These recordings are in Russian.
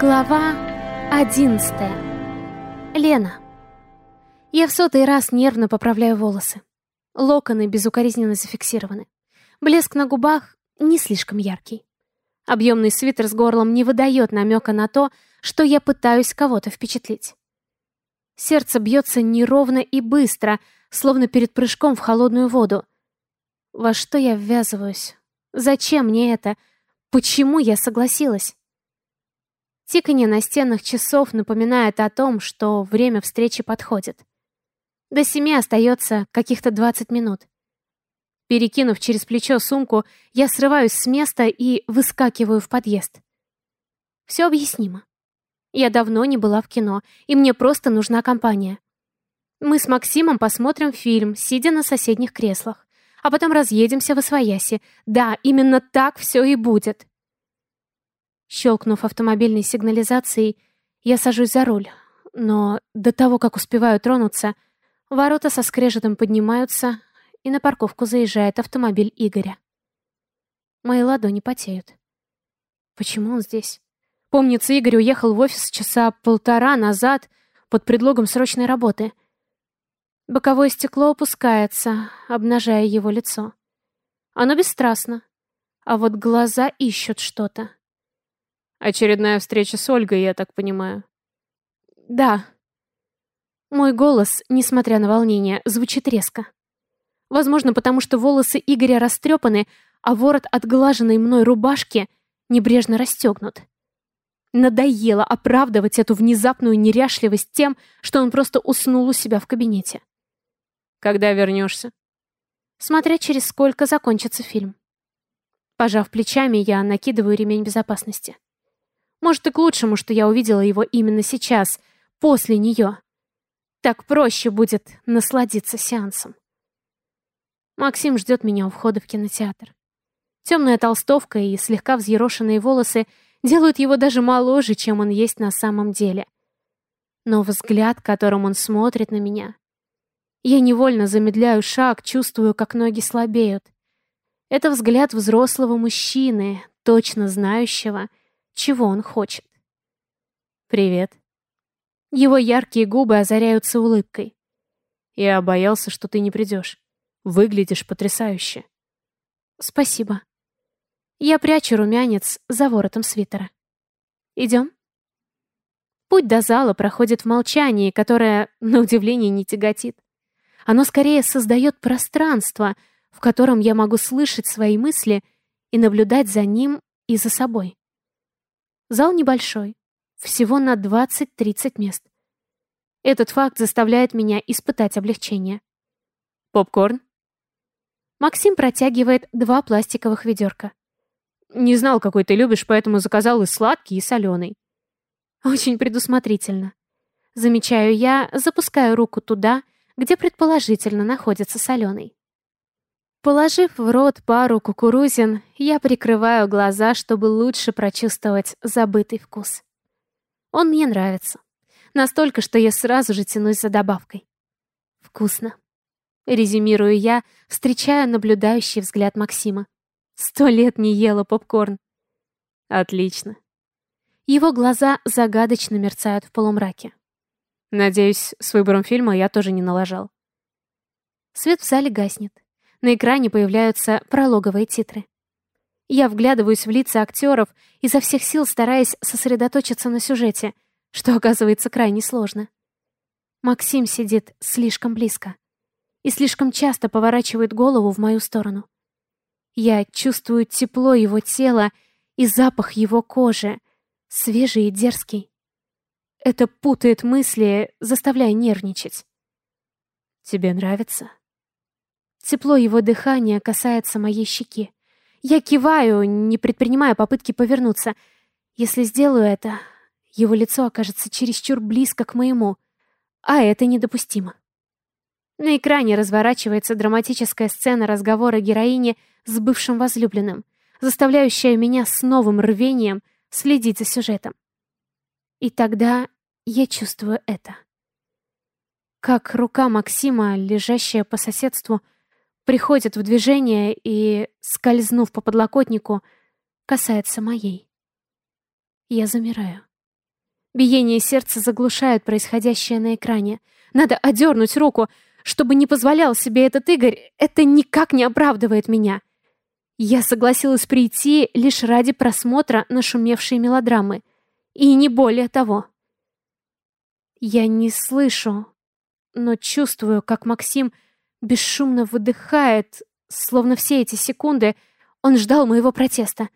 Глава одиннадцатая. Лена. Я в сотый раз нервно поправляю волосы. Локоны безукоризненно зафиксированы. Блеск на губах не слишком яркий. Объемный свитер с горлом не выдает намека на то, что я пытаюсь кого-то впечатлить. Сердце бьется неровно и быстро, словно перед прыжком в холодную воду. Во что я ввязываюсь? Зачем мне это? Почему я согласилась? Тиканье на стенах часов напоминает о том, что время встречи подходит. До семи остается каких-то 20 минут. Перекинув через плечо сумку, я срываюсь с места и выскакиваю в подъезд. Все объяснимо. Я давно не была в кино, и мне просто нужна компания. Мы с Максимом посмотрим фильм, сидя на соседних креслах, а потом разъедемся в Освояси. Да, именно так все и будет. Щелкнув автомобильной сигнализацией, я сажусь за руль, но до того, как успеваю тронуться, ворота со скрежетом поднимаются, и на парковку заезжает автомобиль Игоря. Мои ладони потеют. Почему он здесь? Помнится, Игорь уехал в офис часа полтора назад под предлогом срочной работы. Боковое стекло опускается, обнажая его лицо. Оно бесстрастно, а вот глаза ищут что-то. Очередная встреча с Ольгой, я так понимаю. Да. Мой голос, несмотря на волнение, звучит резко. Возможно, потому что волосы Игоря растрепаны, а ворот отглаженной мной рубашки небрежно расстегнут. Надоело оправдывать эту внезапную неряшливость тем, что он просто уснул у себя в кабинете. Когда вернешься? Смотря через сколько закончится фильм. Пожав плечами, я накидываю ремень безопасности. Может, и к лучшему, что я увидела его именно сейчас, после нее. Так проще будет насладиться сеансом. Максим ждет меня у входа в кинотеатр. Темная толстовка и слегка взъерошенные волосы делают его даже моложе, чем он есть на самом деле. Но взгляд, которым он смотрит на меня... Я невольно замедляю шаг, чувствую, как ноги слабеют. Это взгляд взрослого мужчины, точно знающего, чего он хочет. «Привет». Его яркие губы озаряются улыбкой. «Я боялся, что ты не придешь. Выглядишь потрясающе». «Спасибо». Я прячу румянец за воротом свитера. «Идем?» Путь до зала проходит в молчании, которое, на удивление, не тяготит. Оно скорее создает пространство, в котором я могу слышать свои мысли и наблюдать за ним и за собой. Зал небольшой, всего на 20-30 мест. Этот факт заставляет меня испытать облегчение. Попкорн? Максим протягивает два пластиковых ведерка. Не знал, какой ты любишь, поэтому заказал и сладкий, и соленый. Очень предусмотрительно. Замечаю я, запускаю руку туда, где предположительно находится соленый. Положив в рот пару кукурузин, я прикрываю глаза, чтобы лучше прочувствовать забытый вкус. Он мне нравится. Настолько, что я сразу же тянусь за добавкой. Вкусно. Резюмирую я, встречая наблюдающий взгляд Максима. Сто лет не ела попкорн. Отлично. Его глаза загадочно мерцают в полумраке. Надеюсь, с выбором фильма я тоже не налажал. Свет в зале гаснет. На экране появляются прологовые титры. Я вглядываюсь в лица актеров, изо всех сил стараясь сосредоточиться на сюжете, что оказывается крайне сложно. Максим сидит слишком близко и слишком часто поворачивает голову в мою сторону. Я чувствую тепло его тела и запах его кожи, свежий и дерзкий. Это путает мысли, заставляя нервничать. «Тебе нравится?» Тепло его дыхания касается моей щеки. Я киваю, не предпринимая попытки повернуться. Если сделаю это, его лицо окажется чересчур близко к моему, а это недопустимо. На экране разворачивается драматическая сцена разговора героини с бывшим возлюбленным, заставляющая меня с новым рвением следить за сюжетом. И тогда я чувствую это. Как рука Максима, лежащая по соседству, приходит в движение и, скользнув по подлокотнику, касается моей. Я замираю. Биение сердца заглушает происходящее на экране. Надо одернуть руку, чтобы не позволял себе этот Игорь. Это никак не оправдывает меня. Я согласилась прийти лишь ради просмотра нашумевшей мелодрамы. И не более того. Я не слышу, но чувствую, как Максим бесшумно выдыхает, словно все эти секунды он ждал моего протеста.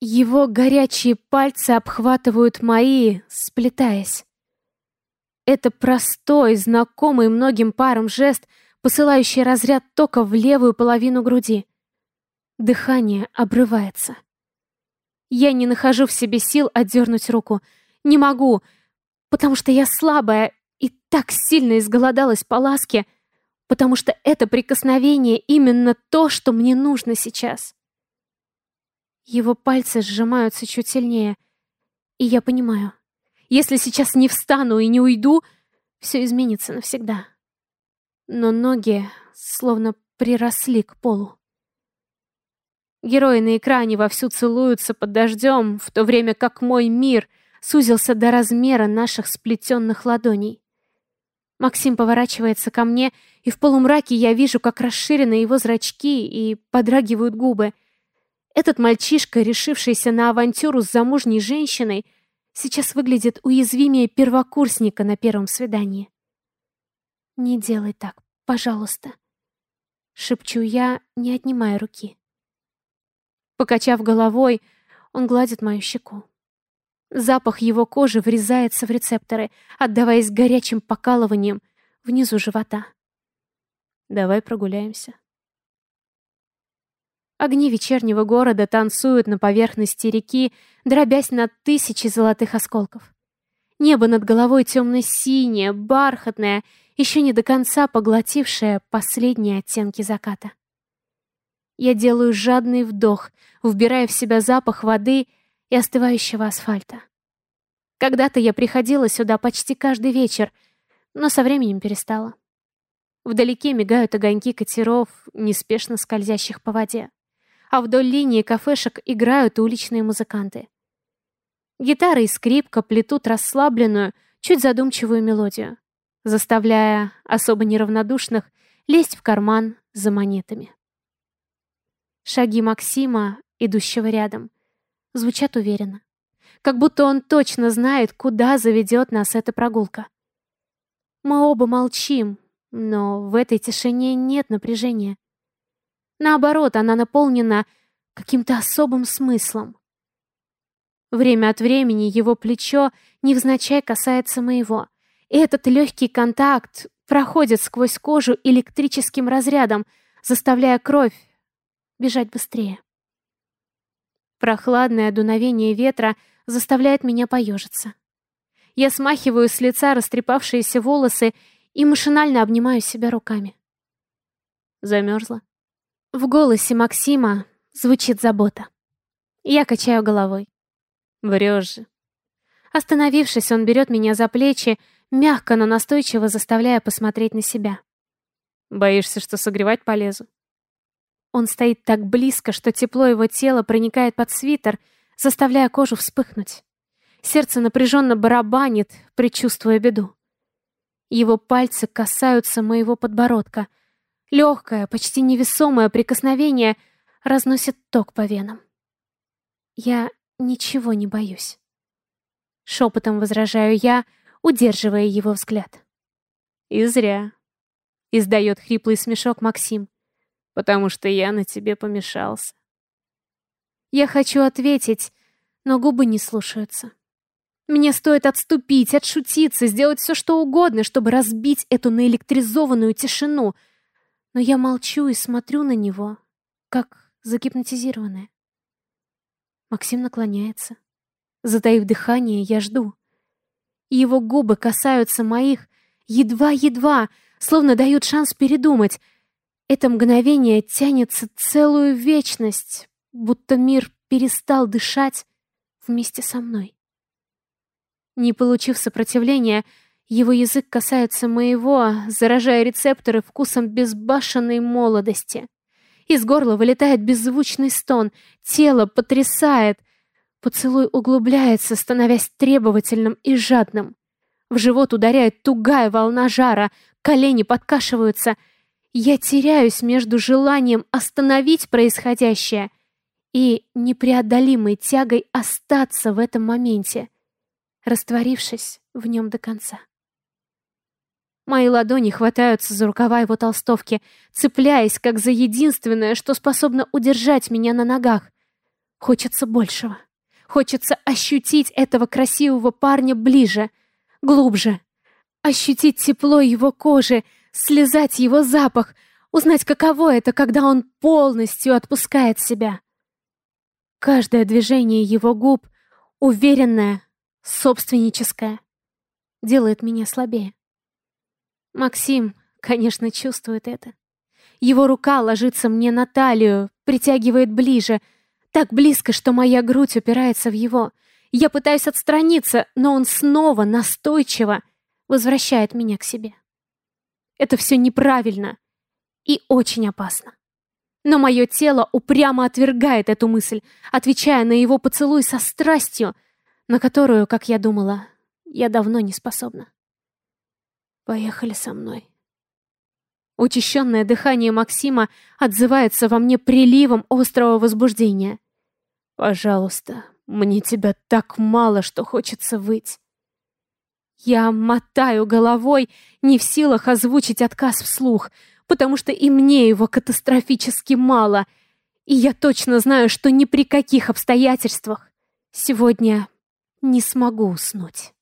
Его горячие пальцы обхватывают мои, сплетаясь. Это простой, знакомый многим парам жест, посылающий разряд тока в левую половину груди. Дыхание обрывается. Я не нахожу в себе сил отдернуть руку. Не могу, потому что я слабая и так сильно изголодалась по ласке, потому что это прикосновение именно то, что мне нужно сейчас. Его пальцы сжимаются чуть сильнее, и я понимаю, если сейчас не встану и не уйду, все изменится навсегда. Но ноги словно приросли к полу. Герои на экране вовсю целуются под дождем, в то время как мой мир сузился до размера наших сплетенных ладоней. Максим поворачивается ко мне, и в полумраке я вижу, как расширены его зрачки и подрагивают губы. Этот мальчишка, решившийся на авантюру с замужней женщиной, сейчас выглядит уязвимее первокурсника на первом свидании. «Не делай так, пожалуйста», — шепчу я, не отнимая руки. Покачав головой, он гладит мою щеку. Запах его кожи врезается в рецепторы, отдаваясь горячим покалыванием внизу живота. «Давай прогуляемся». Огни вечернего города танцуют на поверхности реки, дробясь на тысячи золотых осколков. Небо над головой темно-синее, бархатное, еще не до конца поглотившее последние оттенки заката. Я делаю жадный вдох, вбирая в себя запах воды и остывающего асфальта. Когда-то я приходила сюда почти каждый вечер, но со временем перестала. Вдалеке мигают огоньки катеров, неспешно скользящих по воде а вдоль линии кафешек играют уличные музыканты. Гитара и скрипка плетут расслабленную, чуть задумчивую мелодию, заставляя особо неравнодушных лезть в карман за монетами. Шаги Максима, идущего рядом, звучат уверенно, как будто он точно знает, куда заведет нас эта прогулка. Мы оба молчим, но в этой тишине нет напряжения. Наоборот, она наполнена каким-то особым смыслом. Время от времени его плечо невзначай касается моего, и этот легкий контакт проходит сквозь кожу электрическим разрядом, заставляя кровь бежать быстрее. Прохладное дуновение ветра заставляет меня поежиться. Я смахиваю с лица растрепавшиеся волосы и машинально обнимаю себя руками. Замерзла. В голосе Максима звучит забота. Я качаю головой. Врешь же. Остановившись, он берет меня за плечи, мягко, но настойчиво заставляя посмотреть на себя. Боишься, что согревать полезу? Он стоит так близко, что тепло его тела проникает под свитер, заставляя кожу вспыхнуть. Сердце напряженно барабанит, предчувствуя беду. Его пальцы касаются моего подбородка — Легкое, почти невесомое прикосновение разносит ток по венам. Я ничего не боюсь. Шепотом возражаю я, удерживая его взгляд. И зря. Издает хриплый смешок Максим. Потому что я на тебе помешался. Я хочу ответить, но губы не слушаются. Мне стоит отступить, отшутиться, сделать все, что угодно, чтобы разбить эту наэлектризованную тишину — но я молчу и смотрю на него, как загипнотизированная. Максим наклоняется. Затаив дыхание, я жду. Его губы касаются моих едва-едва, словно дают шанс передумать. Это мгновение тянется целую вечность, будто мир перестал дышать вместе со мной. Не получив сопротивления, его язык касается моего, заражая рецепторы вкусом безбашенной молодости. Из горла вылетает беззвучный стон, тело потрясает. поцелуй углубляется, становясь требовательным и жадным. В живот ударяет тугая волна жара, колени подкашиваются. Я теряюсь между желанием остановить происходящее и непреодолимой тягой остаться в этом моменте, растворившись в нем до конца. Мои ладони хватаются за рукава его толстовки, цепляясь, как за единственное, что способно удержать меня на ногах. Хочется большего. Хочется ощутить этого красивого парня ближе, глубже. Ощутить тепло его кожи, слезать его запах, узнать, каково это, когда он полностью отпускает себя. Каждое движение его губ, уверенное, собственническое, делает меня слабее. Максим, конечно, чувствует это. Его рука ложится мне на талию, притягивает ближе, так близко, что моя грудь упирается в его. Я пытаюсь отстраниться, но он снова настойчиво возвращает меня к себе. Это все неправильно и очень опасно. Но мое тело упрямо отвергает эту мысль, отвечая на его поцелуй со страстью, на которую, как я думала, я давно не способна. Поехали со мной. Учащенное дыхание Максима отзывается во мне приливом острого возбуждения. «Пожалуйста, мне тебя так мало, что хочется выть». Я мотаю головой, не в силах озвучить отказ вслух, потому что и мне его катастрофически мало, и я точно знаю, что ни при каких обстоятельствах сегодня не смогу уснуть.